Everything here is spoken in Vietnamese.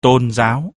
tôn giáo.